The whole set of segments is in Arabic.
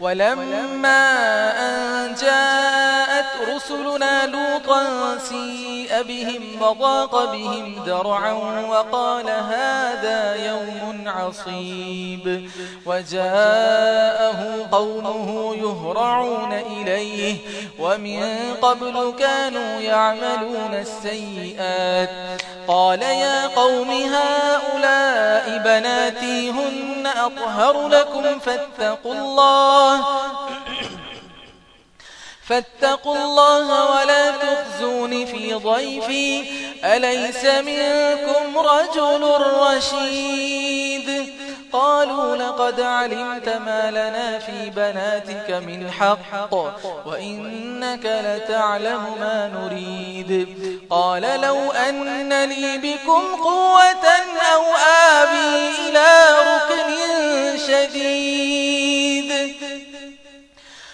ولما أن جاء رسلنا لوطا سيء بهم وضاق بهم درعا وقال هذا يوم عصيب وجاءه قومه يهرعون إليه ومن قبل كانوا يعملون السيئات قال يا قوم هؤلاء بناتي هن أطهر لكم فاتقوا الله فاتقوا الله ولا تخزون في ضيفي. أليس منكم رجل رشيد؟ قالوا لقد علمت ما لنا في بناتك من حق وإنك لتعلم ما نريد. قال لو أن لي بكم قوة أو آبي إلى ركن شديد.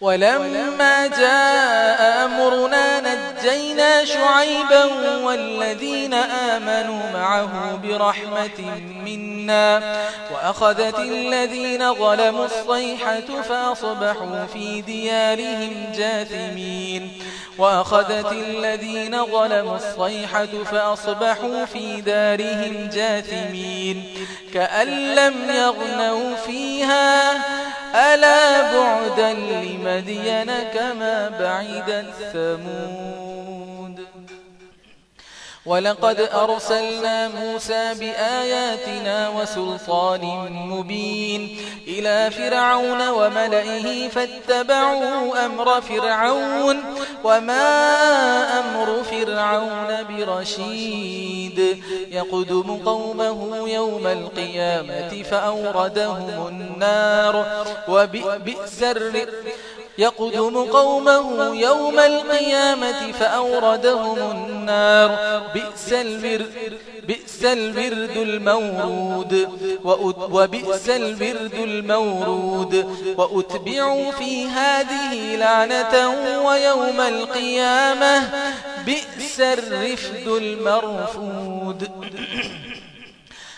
ولما جاء أمرنا نجينا شعيبا والذين آمنوا معه برحمة منا وأخذت الذين ظلموا الصيحة فأصبحوا في ديارهم جاثمين وأخذت الذين ظلموا الصيحة فأصبحوا في دارهم جاثمين كأن لم يغنوا فيها ألا بعدا لمدين كما بعد الثمود؟ ولقد أرسلنا موسى بآياتنا وسلطان مبين إلى فرعون وملئه فاتبعوا أمر فرعون وما أمر فرعون برشيد. يقدم قومه يوم القيامة فأوردهم النار وبئس الرئ يقدم قومه يوم القيامة فأوردهم النار. بئس الورد بئس الورد المورود. وبئس الورد المورود. وأتبعوا في هذه لعنة ويوم القيامة. بئس الرفد المرفود.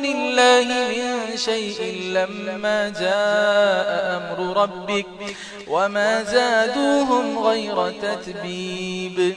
دون الله من شيء لما جاء أمر ربك وما زادوهم غير تتبيب.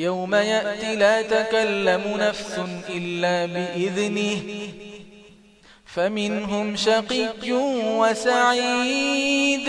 يوم يأتي لا تكلم نفس إلا بإذنه. فمنهم شقي وسعيد.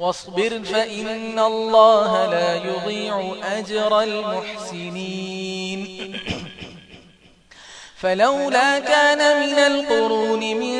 واصبر فإن الله لا يضيع أجر المحسنين. فلولا كان من القرون من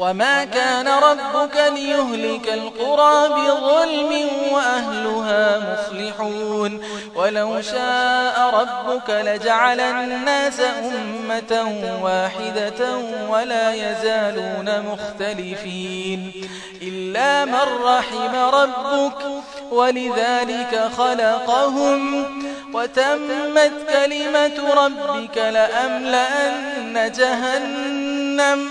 وما كان ربك ليهلك القرى بظلم وأهلها مصلحون. ولو شاء ربك لجعل الناس أمة واحدة ولا يزالون مختلفين. إلا من رحم ربك ولذلك خلقهم. وتمت كلمة ربك لأملأن جهنم.